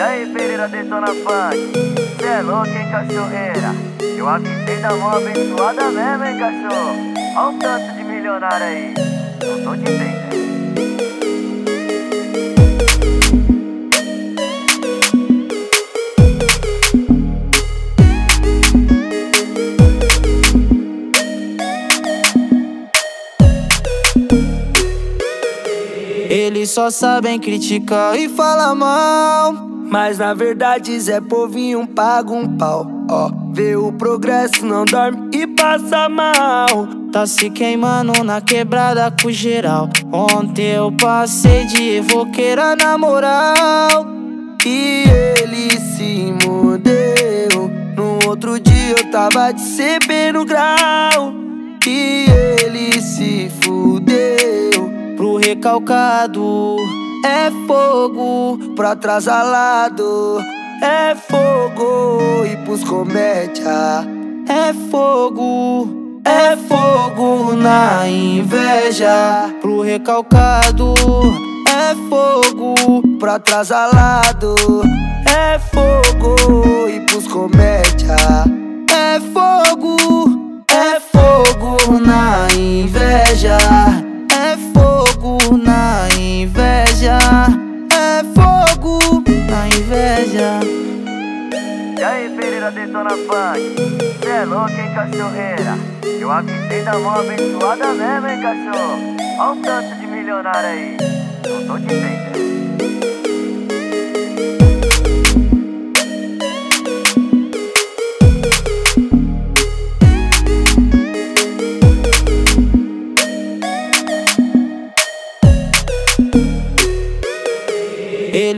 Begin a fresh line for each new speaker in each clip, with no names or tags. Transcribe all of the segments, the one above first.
E aí, Pereira detona funk. Cê é louco, hein, cachorreira? Eu avisei da mão abençoada mesmo, hein, cachorro? Olha o tanto de milionário aí. Não tô te entendendo.
Eles só sabem criticar e falar mal.
Mas na verdade Zé Povinho paga um pau. Ó, vê o progresso, não dorme e passa mal.
Tá se queimando na quebrada com geral. Ontem eu passei de evoqueira na moral.
E ele se mudeu. No outro dia eu tava de CB no grau. E ele se fudeu.
Pro recalcado é fogo.
Pro atrasalado é fogo. E pros comédia
é fogo. É fogo na inveja. Pro recalcado é fogo.
Pro atrasalado é fogo. E pros comédia
é fogo. É fogo na inveja.
E aí, Pereira detona funk. Cê é louco, hein, cachorreira? Eu avisei da mão abençoada mesmo, hein, cachorro? Olha o tanto de milionário aí. Não tô te entendendo.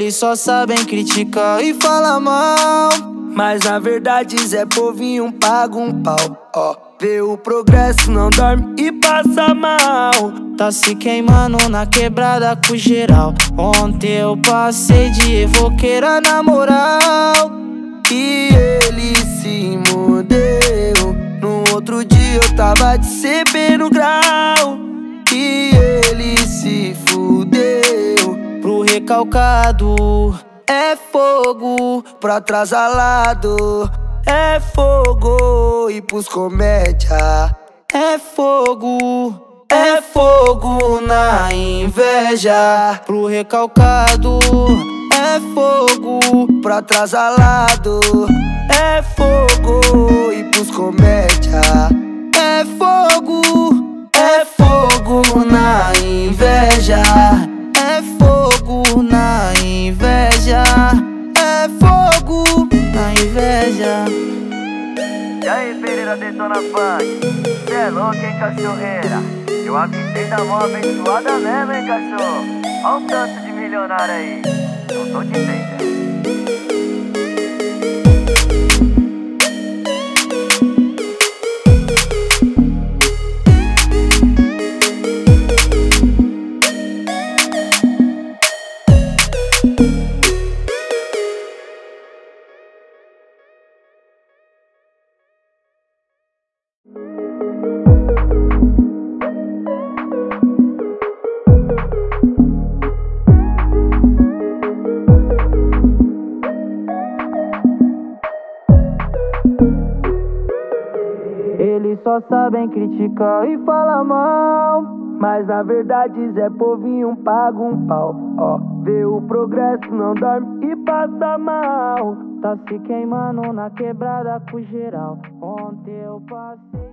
Eles só sabem criticar e falar mal.
Mas na verdade Zé Povinho paga um pau. Ó, vê o progresso, não dorme e passa mal.
Tá se queimando na quebrada com geral. Ontem eu passei de evoqueira na moral.
E ele se mudeu. No outro dia eu tava de CB no grau. E ele se fudeu.
Recalcado é fogo.
Pro atrasalado é fogo. E pros comédia
é fogo. É fogo na inveja. Pro recalcado é fogo.
Pro atrasalado é fogo. E pros comédia
E aí, Pereira detona funk. Cê é louco, hein, cachorreira? Eu avisei da mão abençoada mesmo, hein, cachorro? Olha o tanto de milionário aí. Não tô te entendendo.
Só sabem criticar e falar mal.
Mas na verdade Zé Povinho paga um pau. Ó, vê o progresso, não dorme e passa mal.
Tá se queimando na quebrada com geral. Ontem eu passei.